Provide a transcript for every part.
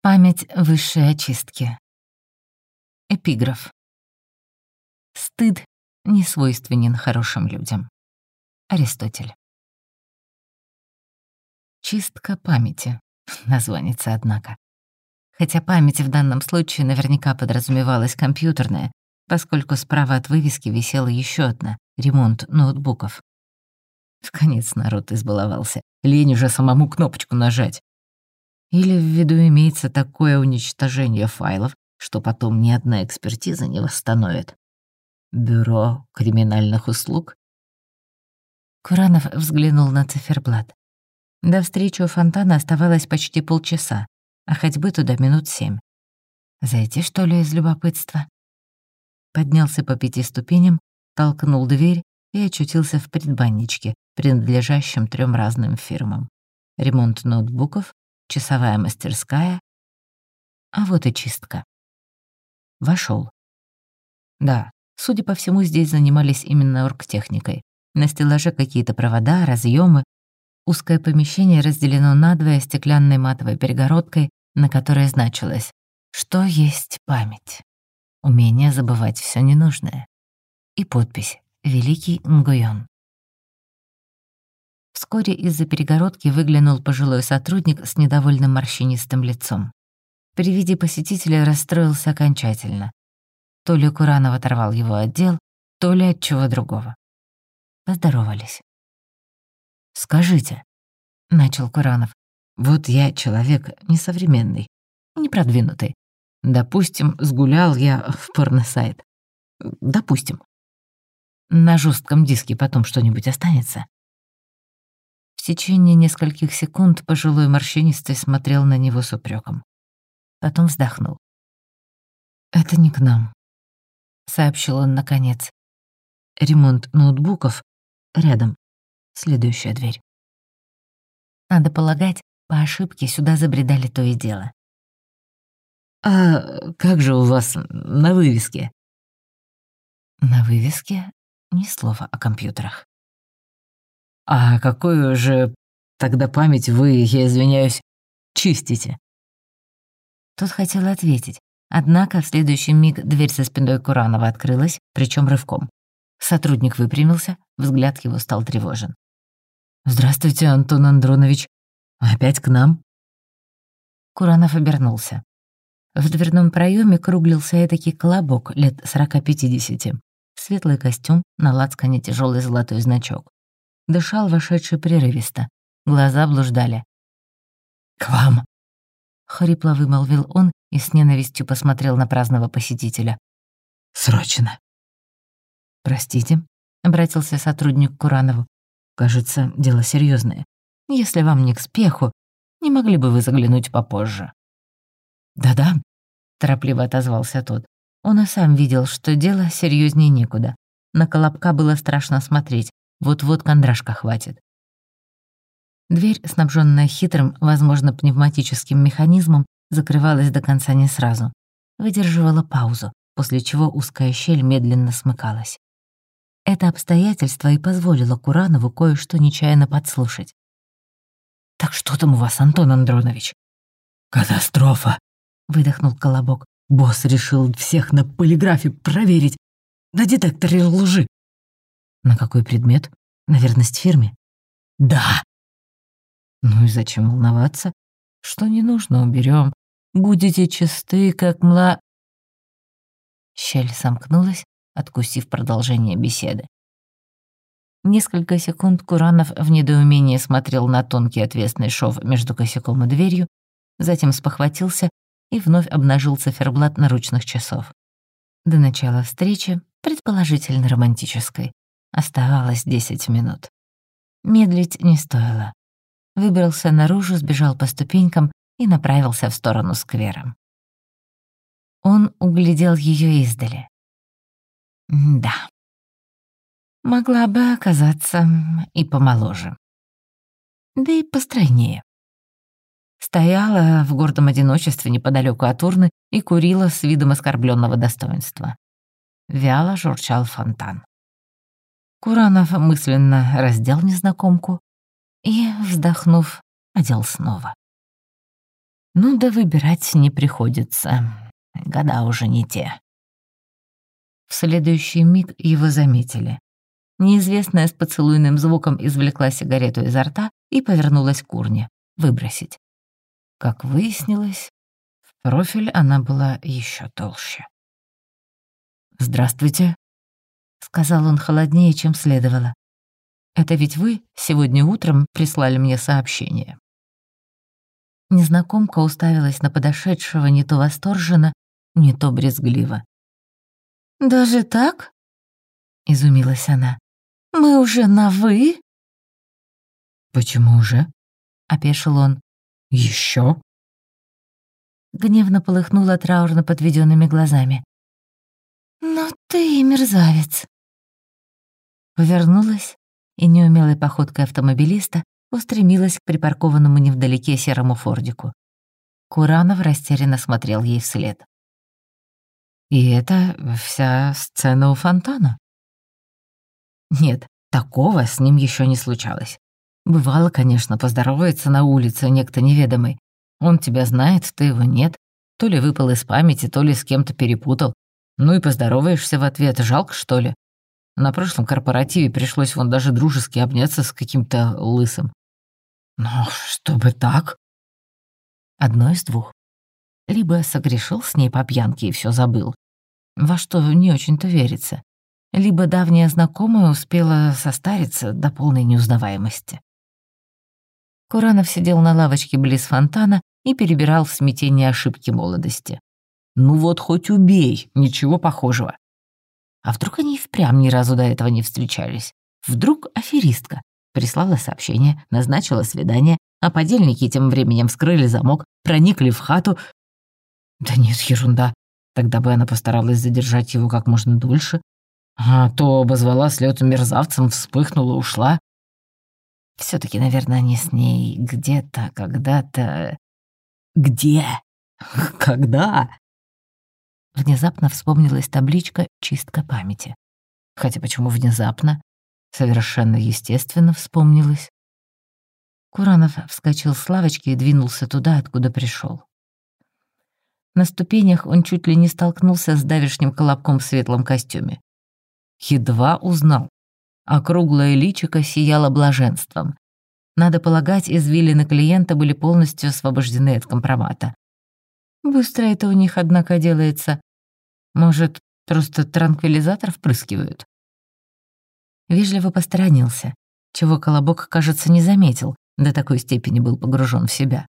Память высшей очистки. Эпиграф. Стыд не свойственен хорошим людям. Аристотель. Чистка памяти. Названица, однако. Хотя память в данном случае наверняка подразумевалась компьютерная, поскольку справа от вывески висела еще одна — ремонт ноутбуков. В конец народ избаловался. Лень уже самому кнопочку нажать. Или в виду имеется такое уничтожение файлов, что потом ни одна экспертиза не восстановит. Бюро криминальных услуг? Куранов взглянул на циферблат. До встречи у фонтана оставалось почти полчаса, а ходьбы туда минут семь. Зайти, что ли, из любопытства? Поднялся по пяти ступеням, толкнул дверь и очутился в предбанничке, принадлежащем трем разным фирмам. Ремонт ноутбуков, часовая мастерская, а вот и чистка. Вошел. Да, судя по всему, здесь занимались именно оргтехникой. На стеллаже какие-то провода, разъемы. Узкое помещение разделено надвое стеклянной матовой перегородкой, на которой значилось «Что есть память?» Умение забывать все ненужное. И подпись «Великий Нгуйон». Вскоре из-за перегородки выглянул пожилой сотрудник с недовольным морщинистым лицом. При виде посетителя расстроился окончательно. То ли Куранов оторвал его отдел, то ли от чего другого. Поздоровались. «Скажите», — начал Куранов, «вот я человек несовременный, непродвинутый. Допустим, сгулял я в порносайт. Допустим. На жестком диске потом что-нибудь останется?» Течение нескольких секунд пожилой морщинистый смотрел на него с упреком. Потом вздохнул. «Это не к нам», — сообщил он наконец. «Ремонт ноутбуков рядом. Следующая дверь». Надо полагать, по ошибке сюда забредали то и дело. «А как же у вас на вывеске?» На вывеске ни слова о компьютерах. А какую же тогда память вы, я извиняюсь, чистите? Тот хотел ответить, однако в следующий миг дверь со спиной Куранова открылась, причем рывком. Сотрудник выпрямился, взгляд его стал тревожен. «Здравствуйте, Антон Андронович. Опять к нам?» Куранов обернулся. В дверном проеме круглился этакий колобок лет 40-50. Светлый костюм, на лацкане тяжелый золотой значок. Дышал вошедший прерывисто. Глаза блуждали. «К вам!» — хрипло вымолвил он и с ненавистью посмотрел на праздного посетителя. «Срочно!» «Простите», — обратился сотрудник к Куранову. «Кажется, дело серьезное. Если вам не к спеху, не могли бы вы заглянуть попозже?» «Да-да», — торопливо отозвался тот. Он и сам видел, что дело серьезнее некуда. На Колобка было страшно смотреть. Вот-вот кондрашка хватит. Дверь, снабженная хитрым, возможно, пневматическим механизмом, закрывалась до конца не сразу. Выдерживала паузу, после чего узкая щель медленно смыкалась. Это обстоятельство и позволило Куранову кое-что нечаянно подслушать. «Так что там у вас, Антон Андронович?» «Катастрофа!» — выдохнул Колобок. «Босс решил всех на полиграфе проверить, на детекторе лжи. На какой предмет? На верность фирме? Да. Ну и зачем волноваться? Что не нужно, уберем. Будете чисты, как мла... Щель сомкнулась, откусив продолжение беседы. Несколько секунд Куранов в недоумении смотрел на тонкий отвесный шов между косяком и дверью, затем спохватился и вновь обнажил циферблат наручных часов. До начала встречи, предположительно романтической, Оставалось десять минут. Медлить не стоило. Выбрался наружу, сбежал по ступенькам и направился в сторону сквера. Он углядел ее издали. Да. Могла бы оказаться и помоложе. Да и постройнее. Стояла в гордом одиночестве неподалеку от урны и курила с видом оскорбленного достоинства. Вяло журчал фонтан. Куранов мысленно раздел незнакомку и, вздохнув, одел снова. Ну да выбирать не приходится. Года уже не те. В следующий миг его заметили. Неизвестная с поцелуйным звуком извлекла сигарету изо рта и повернулась к урне. Выбросить. Как выяснилось, в профиль она была еще толще. «Здравствуйте», — сказал он холоднее, чем следовало. «Это ведь вы сегодня утром прислали мне сообщение». Незнакомка уставилась на подошедшего не то восторженно, не то брезгливо. «Даже так?» — изумилась она. «Мы уже на «вы»?» «Почему уже?» — опешил он. Еще? Гневно полыхнула траурно подведенными глазами. «Но ты мерзавец!» Повернулась и неумелой походкой автомобилиста устремилась к припаркованному невдалеке серому фордику. Куранов растерянно смотрел ей вслед. «И это вся сцена у фонтана?» Нет, такого с ним еще не случалось. Бывало, конечно, поздоровается на улице некто неведомый. Он тебя знает, ты его нет. То ли выпал из памяти, то ли с кем-то перепутал. Ну и поздороваешься в ответ, жалко, что ли? На прошлом корпоративе пришлось вон даже дружески обняться с каким-то лысым. Но чтобы так? Одно из двух. Либо согрешил с ней по пьянке и все забыл, во что не очень-то верится, либо давняя знакомая успела состариться до полной неузнаваемости. Куранов сидел на лавочке близ фонтана и перебирал в смятении ошибки молодости. Ну вот хоть убей, ничего похожего. А вдруг они и впрямь ни разу до этого не встречались? Вдруг аферистка прислала сообщение, назначила свидание, а подельники тем временем скрыли замок, проникли в хату. Да нет, ерунда. Тогда бы она постаралась задержать его как можно дольше. А то обозвала слёт мерзавцем, вспыхнула, ушла. все таки наверное, они с ней где-то, когда-то... Где? Когда? Внезапно вспомнилась табличка «Чистка памяти». Хотя почему внезапно? Совершенно естественно вспомнилось. Куранов вскочил с лавочки и двинулся туда, откуда пришел. На ступенях он чуть ли не столкнулся с давишним колобком в светлом костюме. Едва узнал. Округлое личико сияло блаженством. Надо полагать, извилины клиента были полностью освобождены от компромата. Быстро это у них, однако, делается. Может, просто транквилизатор впрыскивают? Вежливо посторонился, чего Колобок, кажется, не заметил, до такой степени был погружен в себя.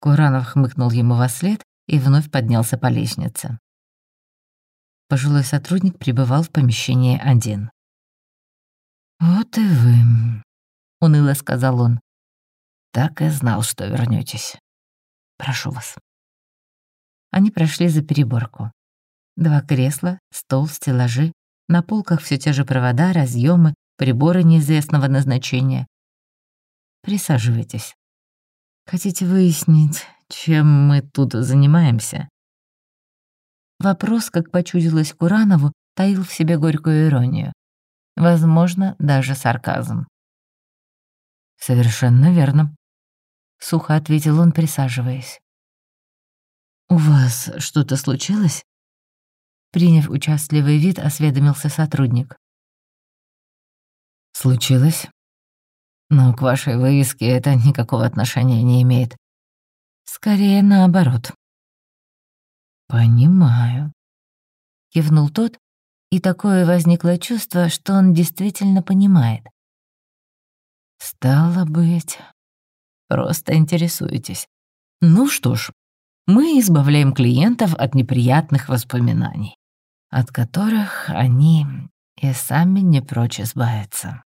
Куранов хмыкнул ему во след и вновь поднялся по лестнице. Пожилой сотрудник пребывал в помещении один. «Вот и вы», — уныло сказал он. «Так и знал, что вернётесь. Прошу вас». Они прошли за переборку. Два кресла, стол, стеллажи, на полках все те же провода, разъемы, приборы неизвестного назначения. Присаживайтесь. Хотите выяснить, чем мы тут занимаемся? Вопрос, как почудилось Куранову, таил в себе горькую иронию. Возможно, даже сарказм. «Совершенно верно», — сухо ответил он, присаживаясь. «У вас что-то случилось?» Приняв участливый вид, осведомился сотрудник. «Случилось? Но к вашей вывеске это никакого отношения не имеет. Скорее наоборот». «Понимаю», — кивнул тот, и такое возникло чувство, что он действительно понимает. «Стало быть, просто интересуетесь. Ну что ж, мы избавляем клиентов от неприятных воспоминаний, от которых они и сами не прочь избавиться.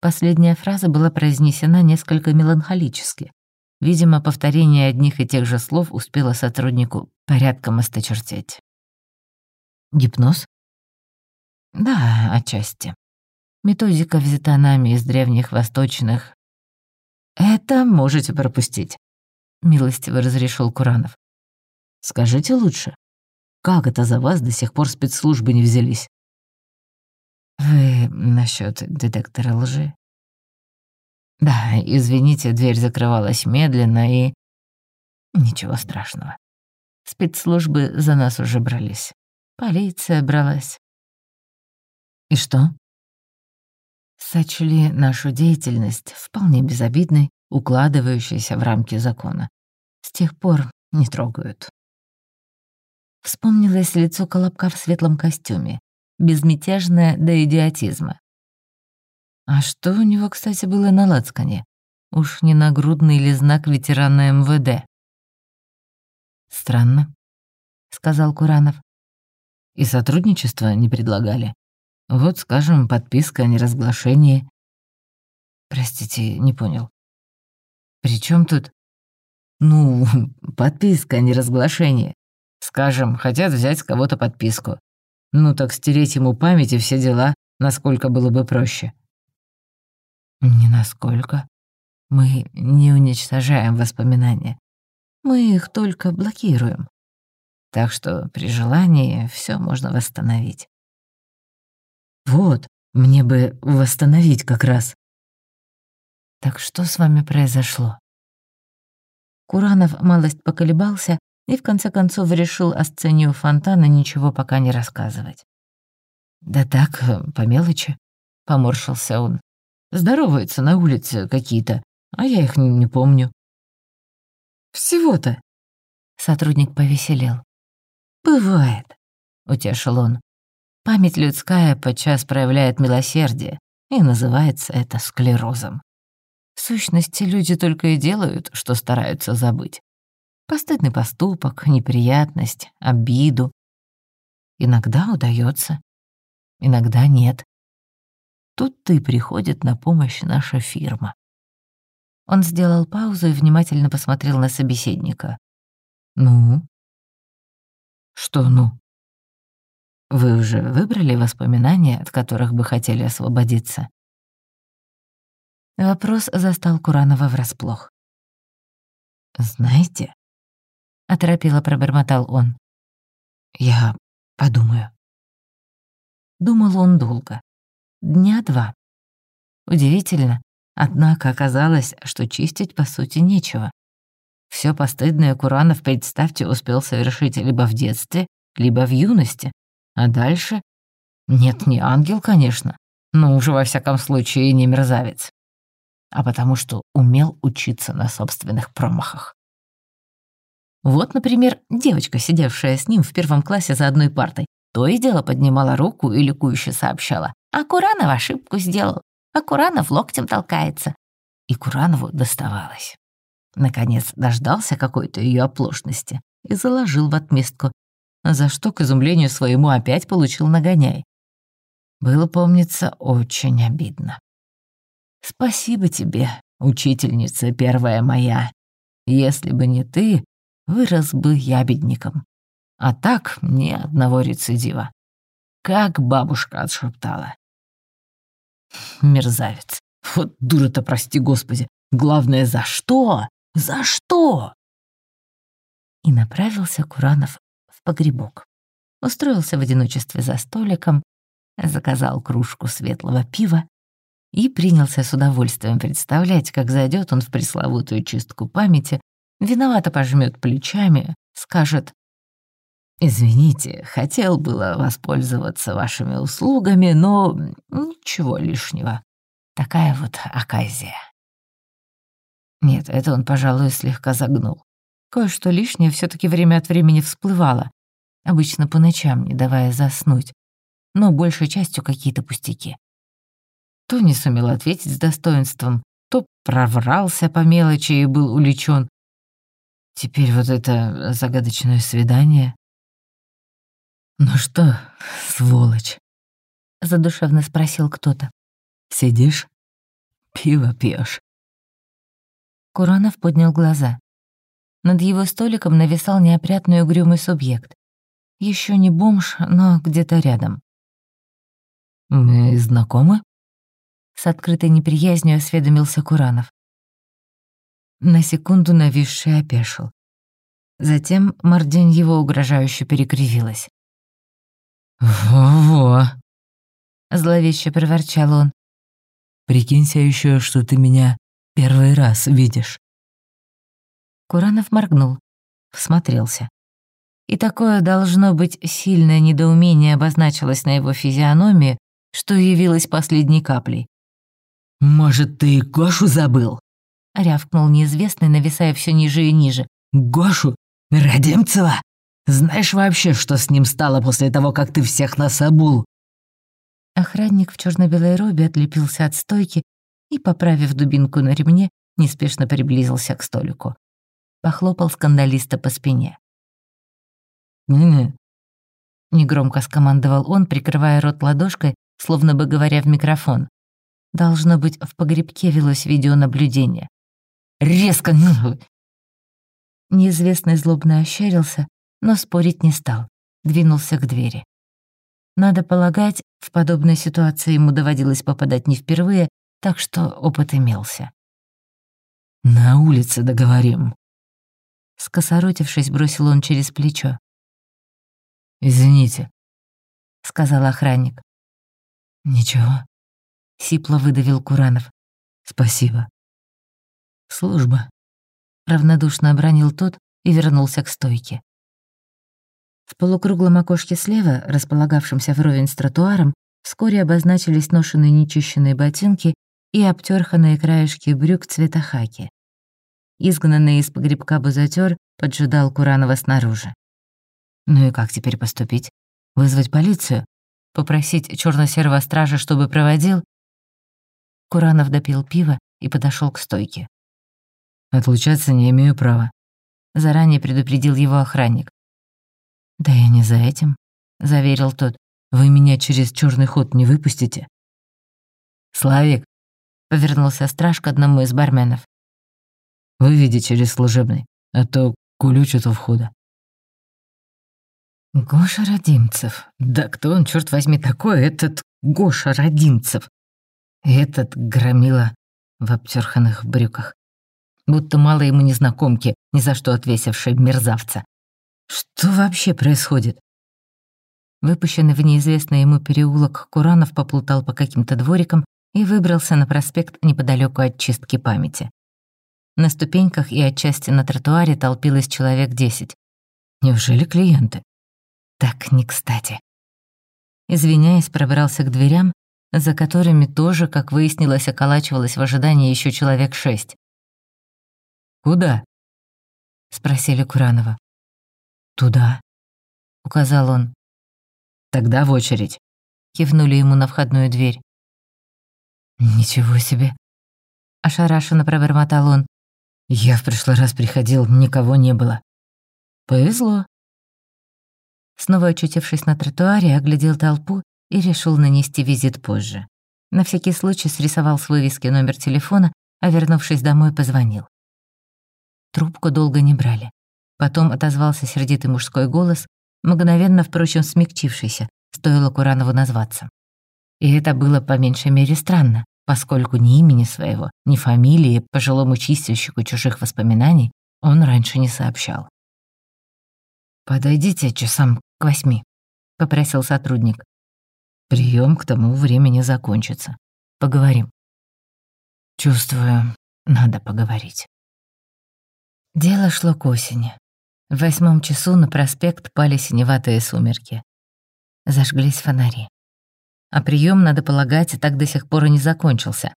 Последняя фраза была произнесена несколько меланхолически. Видимо, повторение одних и тех же слов успело сотруднику порядком осточертеть. Гипноз? Да, отчасти. Методика взята нами из древних восточных. Это можете пропустить милостиво разрешил Куранов. Скажите лучше, как это за вас до сих пор спецслужбы не взялись? Вы насчет детектора лжи? Да, извините, дверь закрывалась медленно и... Ничего страшного. Спецслужбы за нас уже брались. Полиция бралась. И что? Сочли нашу деятельность вполне безобидной, укладывающейся в рамки закона. С тех пор не трогают. Вспомнилось лицо Колобка в светлом костюме, безмятежное до идиотизма. А что у него, кстати, было на лацкане? Уж не нагрудный или знак ветерана МВД? Странно, сказал Куранов. И сотрудничество не предлагали. Вот, скажем, подписка о неразглашении. Простите, не понял. При чем тут? Ну, подписка о неразглашении. Скажем, хотят взять с кого-то подписку. Ну так стереть ему память и все дела, насколько было бы проще. Не насколько. Мы не уничтожаем воспоминания. Мы их только блокируем. Так что при желании все можно восстановить. Вот, мне бы восстановить как раз. Так что с вами произошло? Куранов малость поколебался и в конце концов решил о сцене у фонтана ничего пока не рассказывать. «Да так, по мелочи», — поморщился он. Здороваются на улице какие-то, а я их не помню». «Всего-то?» Сотрудник повеселел. «Бывает», — утешил он. «Память людская подчас проявляет милосердие, и называется это склерозом. В сущности, люди только и делают, что стараются забыть. Постыдный поступок, неприятность, обиду. Иногда удается, иногда нет. Тут-то и приходит на помощь наша фирма. Он сделал паузу и внимательно посмотрел на собеседника. «Ну?» «Что «ну»?» «Вы уже выбрали воспоминания, от которых бы хотели освободиться?» Вопрос застал Куранова врасплох. «Знаете?» — оторопело пробормотал он. «Я подумаю». Думал он долго. Дня два. Удивительно, однако оказалось, что чистить по сути нечего. Все постыдное Куранов, представьте, успел совершить либо в детстве, либо в юности. А дальше... Нет, не ангел, конечно, но уже во всяком случае не мерзавец. А потому что умел учиться на собственных промахах. Вот, например, девочка, сидевшая с ним в первом классе за одной партой, то и дело поднимала руку и ликующе сообщала. А Куранов ошибку сделал. А Куранов локтем толкается. И Куранову доставалось. Наконец дождался какой-то ее оплошности и заложил в отместку, за что, к изумлению своему, опять получил нагоняй. Было, помнится, очень обидно. «Спасибо тебе, учительница первая моя. Если бы не ты, вырос бы ябедником. А так ни одного рецидива. Как бабушка отшептала. Мерзавец. Вот дура-то, прости господи. Главное, за что? За что? И направился Куранов в погребок. Устроился в одиночестве за столиком, заказал кружку светлого пива и принялся с удовольствием представлять, как зайдет он в пресловутую чистку памяти, виновато пожмет плечами, скажет «Извините, хотел было воспользоваться вашими услугами, но ничего лишнего. Такая вот оказия». Нет, это он, пожалуй, слегка загнул. Кое-что лишнее все таки время от времени всплывало, обычно по ночам, не давая заснуть, но большей частью какие-то пустяки. То не сумел ответить с достоинством, то проврался по мелочи и был увлечен. Теперь вот это загадочное свидание. «Ну что, сволочь?» — задушевно спросил кто-то. «Сидишь? Пиво пьешь. Куранов поднял глаза. Над его столиком нависал неопрятный угрюмый субъект. Еще не бомж, но где-то рядом. «Мы знакомы?» С открытой неприязнью осведомился Куранов. На секунду нависший опешил. Затем мордень его угрожающе перекривилась. «Во-во!» — зловеще проворчал он. «Прикинься еще, что ты меня первый раз видишь?» Куранов моргнул, всмотрелся. И такое, должно быть, сильное недоумение обозначилось на его физиономии, что явилось последней каплей. «Может, ты Гошу забыл?» — рявкнул неизвестный, нависая все ниже и ниже. «Гошу? Родимцева? Знаешь вообще, что с ним стало после того, как ты всех нас обул?» Охранник в черно белой робе отлепился от стойки и, поправив дубинку на ремне, неспешно приблизился к столику. Похлопал скандалиста по спине. «Не-не». Негромко скомандовал он, прикрывая рот ладошкой, словно бы говоря в микрофон. Должно быть, в погребке велось видеонаблюдение. «Резко!» Неизвестный злобно ощерился, но спорить не стал, двинулся к двери. Надо полагать, в подобной ситуации ему доводилось попадать не впервые, так что опыт имелся. «На улице договорим», Скосоротившись, бросил он через плечо. «Извините», — сказал охранник. «Ничего», — сипло выдавил Куранов. «Спасибо». «Служба», — равнодушно обронил тот и вернулся к стойке. В полукруглом окошке слева, располагавшемся вровень с тротуаром, вскоре обозначились ношенные нечищенные ботинки и обтёрханные краешки брюк цвета хаки. Изгнанный из погребка бузатёр поджидал Куранова снаружи. Ну и как теперь поступить? Вызвать полицию? Попросить черно-серого стража, чтобы проводил? Куранов допил пиво и подошел к стойке. «Отлучаться не имею права», — заранее предупредил его охранник. «Да я не за этим», — заверил тот. «Вы меня через черный ход не выпустите?» «Славик», — повернулся страж к одному из барменов. «Выведи через служебный, а то кулючат у входа». Гоша Родимцев. Да кто он, черт возьми, такой, этот Гоша Родимцев? Этот громила в обтерханных брюках. Будто мало ему незнакомки, ни за что отвесившей мерзавца. Что вообще происходит? Выпущенный в неизвестный ему переулок, Куранов поплутал по каким-то дворикам и выбрался на проспект неподалеку от чистки памяти. На ступеньках и отчасти на тротуаре толпилось человек десять. Неужели клиенты? Так не кстати. Извиняясь, пробрался к дверям, за которыми тоже, как выяснилось, околачивалось в ожидании еще человек шесть. «Куда?» — спросили Куранова. «Туда», — указал он. «Тогда в очередь», — кивнули ему на входную дверь. «Ничего себе!» — ошарашенно пробормотал он. «Я в прошлый раз приходил, никого не было». «Повезло», Снова очутившись на тротуаре, оглядел толпу и решил нанести визит позже. На всякий случай срисовал с вывески номер телефона, а вернувшись домой, позвонил. Трубку долго не брали. Потом отозвался сердитый мужской голос, мгновенно, впрочем, смягчившийся, стоило Куранову назваться. И это было по меньшей мере странно, поскольку ни имени своего, ни фамилии пожилому чистильщику чужих воспоминаний он раньше не сообщал. «Подойдите часам к восьми», — попросил сотрудник. Прием к тому времени закончится. Поговорим». «Чувствую, надо поговорить». Дело шло к осени. В восьмом часу на проспект пали синеватые сумерки. Зажглись фонари. А прием, надо полагать, так до сих пор и не закончился.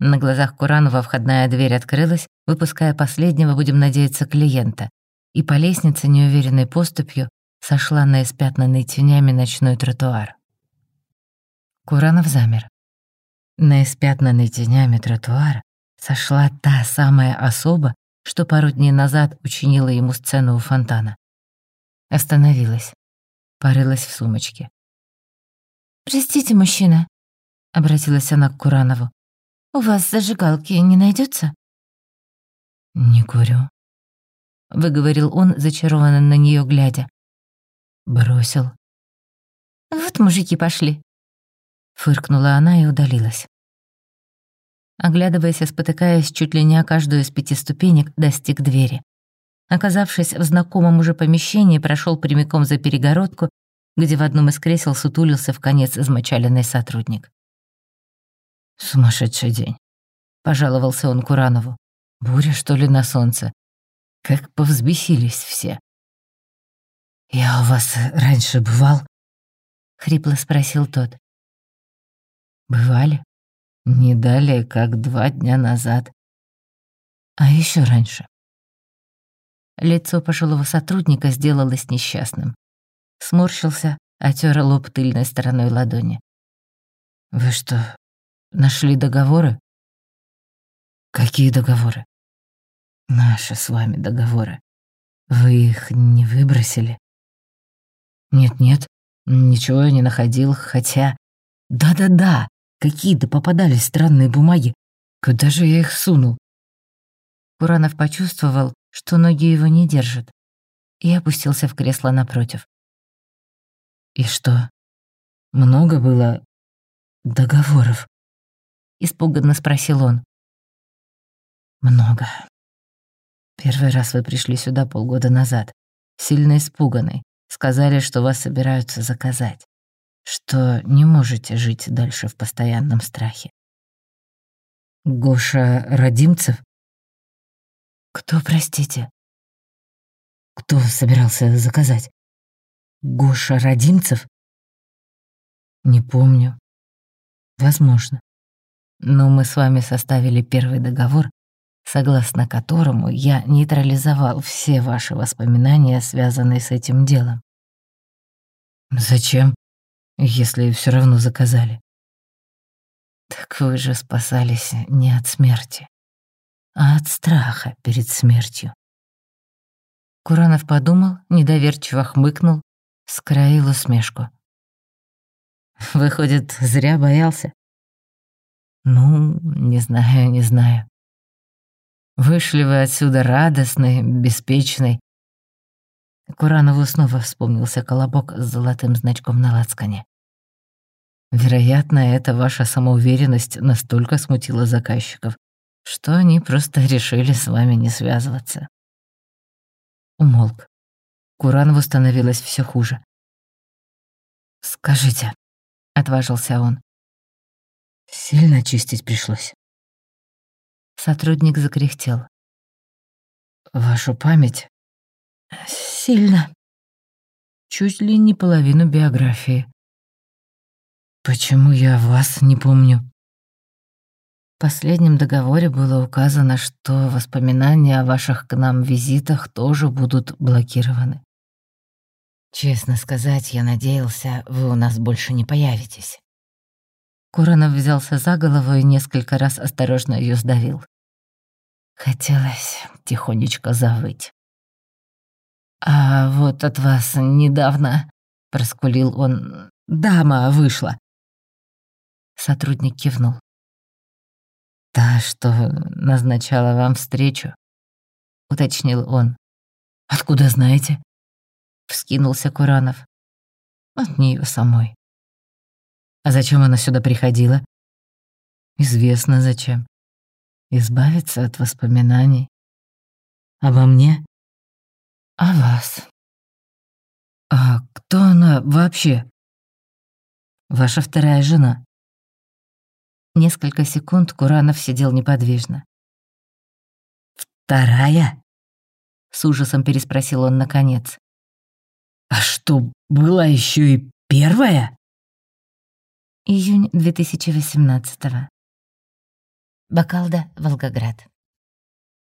На глазах Куранова входная дверь открылась, выпуская последнего, будем надеяться, клиента. И по лестнице неуверенной поступью сошла на испятнанный тенями ночной тротуар. Куранов замер. На испятнанный тенями тротуар сошла та самая особа, что пару дней назад учинила ему сцену у фонтана. Остановилась, порылась в сумочке. «Простите, мужчина», — обратилась она к Куранову. «У вас зажигалки не найдется? «Не курю», — выговорил он, зачарованно на нее глядя. Бросил. «Вот мужики пошли», — фыркнула она и удалилась. Оглядываясь и спотыкаясь чуть ли не о каждую из пяти ступенек, достиг двери. Оказавшись в знакомом уже помещении, прошел прямиком за перегородку, где в одном из кресел сутулился в конец измочаленный сотрудник. «Сумасшедший день», — пожаловался он Куранову. «Буря, что ли, на солнце? Как повзбесились все». «Я у вас раньше бывал?» — хрипло спросил тот. «Бывали? Не далее, как два дня назад. А еще раньше». Лицо пожилого сотрудника сделалось несчастным. Сморщился, отер лоб тыльной стороной ладони. «Вы что, нашли договоры?» «Какие договоры?» «Наши с вами договоры. Вы их не выбросили?» «Нет-нет, ничего я не находил, хотя...» «Да-да-да, какие-то попадались странные бумаги. Куда же я их сунул?» Куранов почувствовал, что ноги его не держат, и опустился в кресло напротив. «И что? Много было договоров?» — испуганно спросил он. «Много. Первый раз вы пришли сюда полгода назад, сильно испуганный. Сказали, что вас собираются заказать, что не можете жить дальше в постоянном страхе. Гоша Родимцев? Кто, простите? Кто собирался заказать? Гоша Родимцев? Не помню. Возможно. Но мы с вами составили первый договор, согласно которому я нейтрализовал все ваши воспоминания, связанные с этим делом. Зачем, если все равно заказали? Так вы же спасались не от смерти, а от страха перед смертью. Куранов подумал, недоверчиво хмыкнул, скроил усмешку. Выходит, зря боялся? Ну, не знаю, не знаю. Вышли вы отсюда радостный, беспечный. Куранову снова вспомнился колобок с золотым значком на лацкане. Вероятно, эта ваша самоуверенность настолько смутила заказчиков, что они просто решили с вами не связываться. Умолк. Куранову становилось все хуже. «Скажите», — отважился он. «Сильно чистить пришлось?» Сотрудник закряхтел. «Вашу память?» «Сильно. Чуть ли не половину биографии». «Почему я вас не помню?» В последнем договоре было указано, что воспоминания о ваших к нам визитах тоже будут блокированы. Честно сказать, я надеялся, вы у нас больше не появитесь. Куранов взялся за голову и несколько раз осторожно ее сдавил. Хотелось тихонечко завыть. «А вот от вас недавно», — проскулил он, — «дама вышла». Сотрудник кивнул. «Та, что назначала вам встречу?» — уточнил он. «Откуда знаете?» — вскинулся Куранов. «От нее самой». А зачем она сюда приходила? Известно зачем. Избавиться от воспоминаний. Обо мне? О вас. А кто она вообще? Ваша вторая жена. Несколько секунд Куранов сидел неподвижно. «Вторая?» — с ужасом переспросил он наконец. «А что, была еще и первая?» Июнь 2018 -го. Бакалда, Волгоград.